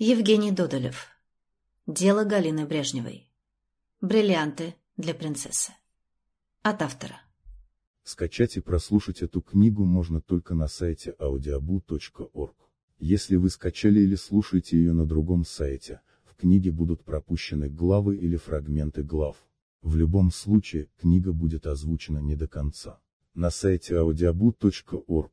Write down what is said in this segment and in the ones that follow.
Евгений Додолев. Дело Галины Брежневой. Бриллианты для принцессы. От автора. Скачать и прослушать эту книгу можно только на сайте audiobu.org. Если вы скачали или слушаете ее на другом сайте, в книге будут пропущены главы или фрагменты глав. В любом случае, книга будет озвучена не до конца. На сайте audiobu.org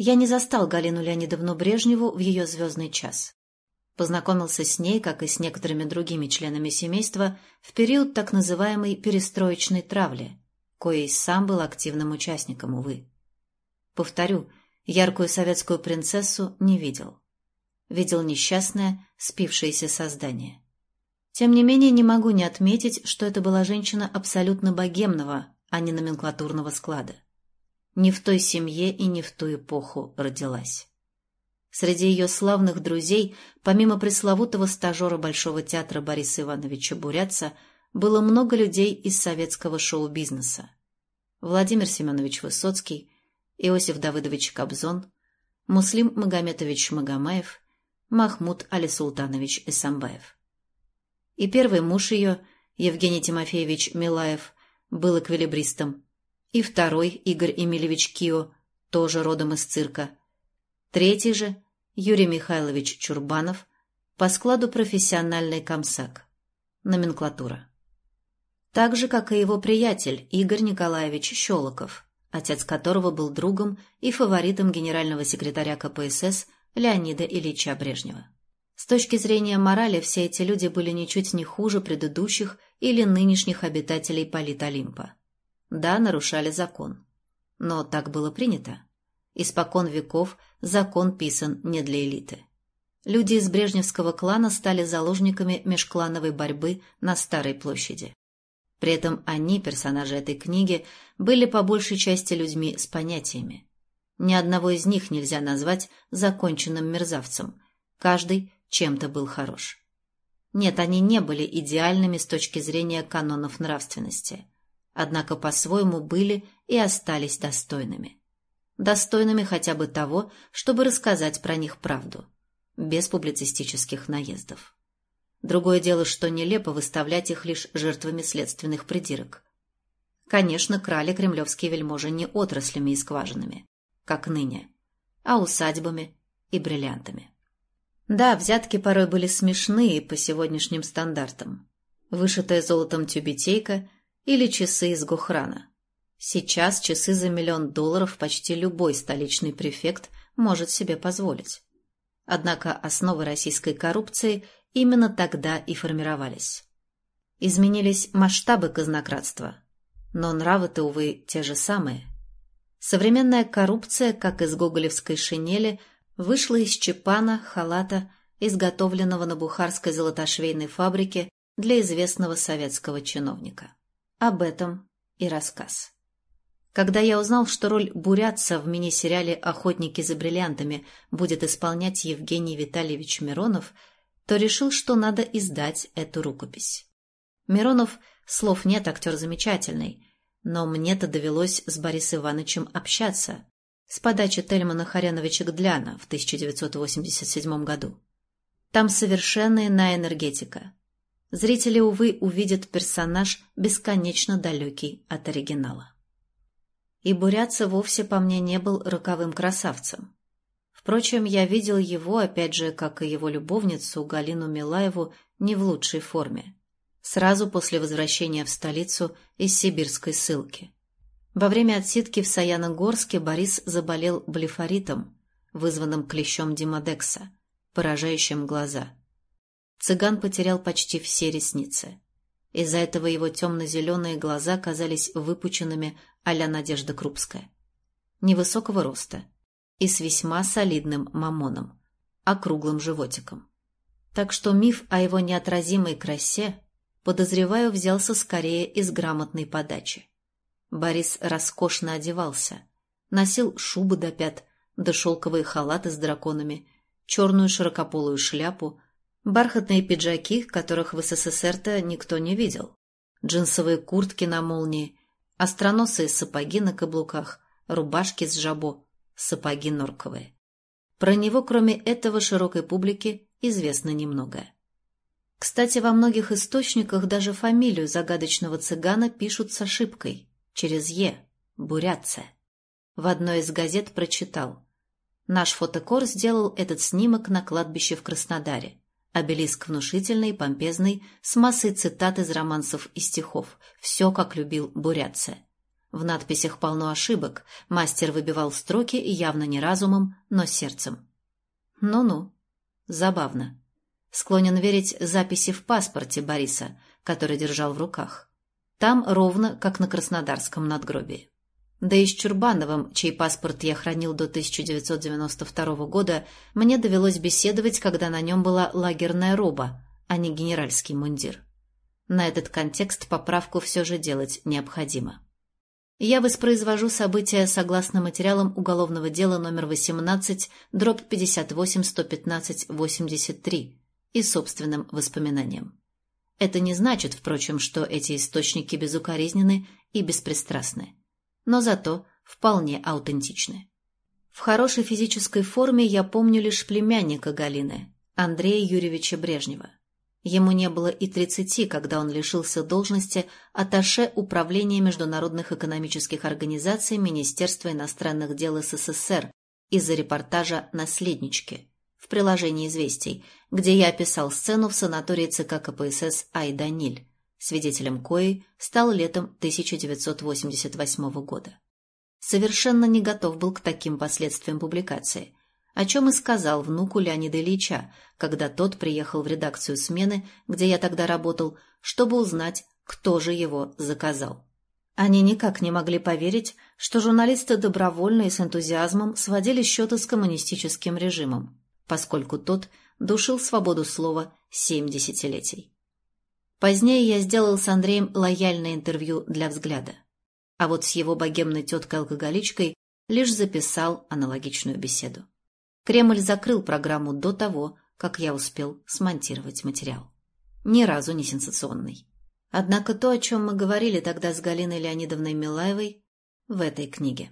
Я не застал Галину Леонидовну Брежневу в ее звездный час. Познакомился с ней, как и с некоторыми другими членами семейства, в период так называемой перестроечной травли, коей сам был активным участником, увы. Повторю, яркую советскую принцессу не видел. Видел несчастное, спившееся создание. Тем не менее, не могу не отметить, что это была женщина абсолютно богемного, а не номенклатурного склада не в той семье и не в ту эпоху родилась. Среди ее славных друзей, помимо пресловутого стажера Большого театра Бориса Ивановича Бурятца, было много людей из советского шоу-бизнеса. Владимир Семенович Высоцкий, Иосиф Давыдович Кобзон, Муслим Магометович Магомаев, Махмуд Али-Султанович Исамбаев. И первый муж ее, Евгений Тимофеевич Милаев, был эквилибристом, и второй Игорь Эмильевич Кио, тоже родом из цирка. Третий же Юрий Михайлович Чурбанов, по складу профессиональный комсак. Номенклатура. Так же, как и его приятель Игорь Николаевич Щелоков, отец которого был другом и фаворитом генерального секретаря КПСС Леонида Ильича Брежнева. С точки зрения морали, все эти люди были ничуть не хуже предыдущих или нынешних обитателей Политолимпа. Да, нарушали закон. Но так было принято. Испокон веков закон писан не для элиты. Люди из Брежневского клана стали заложниками межклановой борьбы на Старой площади. При этом они, персонажи этой книги, были по большей части людьми с понятиями. Ни одного из них нельзя назвать законченным мерзавцем. Каждый чем-то был хорош. Нет, они не были идеальными с точки зрения канонов нравственности – однако по-своему были и остались достойными. Достойными хотя бы того, чтобы рассказать про них правду, без публицистических наездов. Другое дело, что нелепо выставлять их лишь жертвами следственных придирок. Конечно, крали кремлевские вельможи не отраслями и скважинами, как ныне, а усадьбами и бриллиантами. Да, взятки порой были смешные по сегодняшним стандартам. Вышитая золотом тюбетейка или часы из Гухрана. Сейчас часы за миллион долларов почти любой столичный префект может себе позволить. Однако основы российской коррупции именно тогда и формировались. Изменились масштабы казнократства, но нравы-то, увы, те же самые. Современная коррупция, как из гоголевской шинели, вышла из чепана, халата, изготовленного на бухарской золотошвейной фабрике для известного советского чиновника. Об этом и рассказ. Когда я узнал, что роль бурятца в мини-сериале «Охотники за бриллиантами» будет исполнять Евгений Витальевич Миронов, то решил, что надо издать эту рукопись. Миронов, слов нет, актер замечательный, но мне-то довелось с Борисом Ивановичем общаться с подачи Тельмана Харяновича Гдляна в 1987 году. Там совершенно иная энергетика, зрители, увы, увидят персонаж бесконечно далекий от оригинала. И Бурятца вовсе по мне не был роковым красавцем. Впрочем, я видел его, опять же, как и его любовницу Галину Милаеву, не в лучшей форме. Сразу после возвращения в столицу из сибирской ссылки. Во время отсидки в Саяногорске Борис заболел блефоритом, вызванным клещом Димодекса, поражающим глаза – Цыган потерял почти все ресницы. Из-за этого его темно-зеленые глаза казались выпученными а-ля Надежда Крупская. Невысокого роста и с весьма солидным мамоном, округлым животиком. Так что миф о его неотразимой красе, подозреваю, взялся скорее из грамотной подачи. Борис роскошно одевался, носил шубы до пят, да шелковые халаты с драконами, черную широкополую шляпу, бархатные пиджаки, которых в СССР-то никто не видел, джинсовые куртки на молнии, остроносые сапоги на каблуках, рубашки с жабо, сапоги норковые. Про него, кроме этого, широкой публике известно немногое. Кстати, во многих источниках даже фамилию загадочного цыгана пишут с ошибкой, через «е» – Бурятция. В одной из газет прочитал. Наш фотокор сделал этот снимок на кладбище в Краснодаре. Обелиск внушительный, помпезный, с массой цитат из романсов и стихов. Все, как любил Бурятция. В надписях полно ошибок, мастер выбивал строки явно не разумом, но сердцем. Ну-ну, забавно. Склонен верить записи в паспорте Бориса, который держал в руках. Там ровно, как на Краснодарском надгробии. Да и с Чурбановым, чей паспорт я хранил до 1992 года, мне довелось беседовать, когда на нем была лагерная роба, а не генеральский мундир. На этот контекст поправку все же делать необходимо. Я воспроизвожу события согласно материалам уголовного дела номер 18, дробь 58-115-83 и собственным воспоминаниям. Это не значит, впрочем, что эти источники безукоризнены и беспристрастны но зато вполне аутентичны. В хорошей физической форме я помню лишь племянника Галины, Андрея Юрьевича Брежнева. Ему не было и тридцати, когда он лишился должности аташе Управления международных экономических организаций Министерства иностранных дел СССР из-за репортажа «Наследнички» в приложении «Известий», где я описал сцену в санатории ЦК КПСС Айданиль, свидетелем кои стал летом 1988 года. Совершенно не готов был к таким последствиям публикации, о чем и сказал внуку Леонида Ильича, когда тот приехал в редакцию смены, где я тогда работал, чтобы узнать, кто же его заказал. Они никак не могли поверить, что журналисты добровольно и с энтузиазмом сводили счеты с коммунистическим режимом, поскольку тот душил свободу слова семь десятилетий. Позднее я сделал с Андреем лояльное интервью для взгляда. А вот с его богемной теткой-алкоголичкой лишь записал аналогичную беседу. Кремль закрыл программу до того, как я успел смонтировать материал. Ни разу не сенсационный. Однако то, о чем мы говорили тогда с Галиной Леонидовной Милаевой, в этой книге.